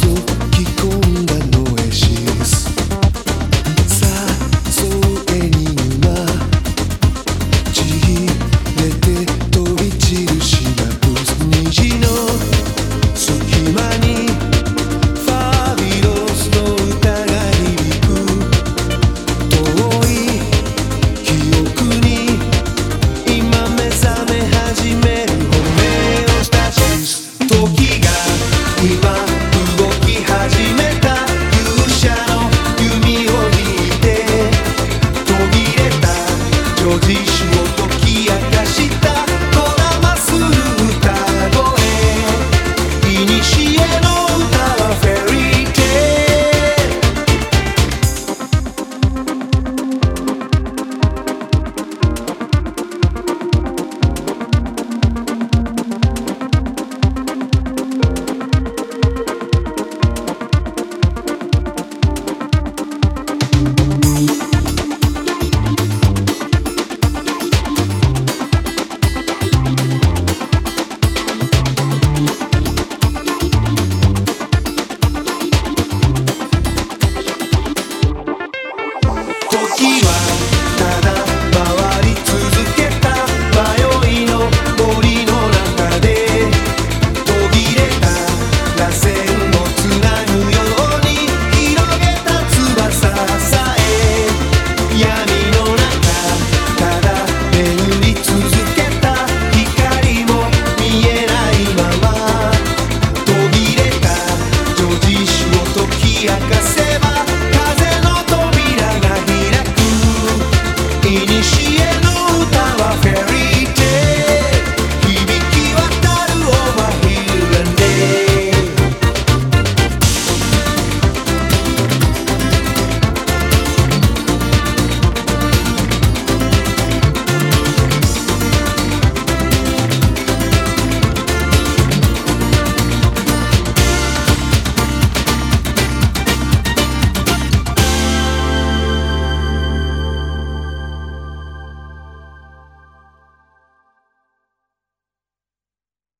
you. 若即我。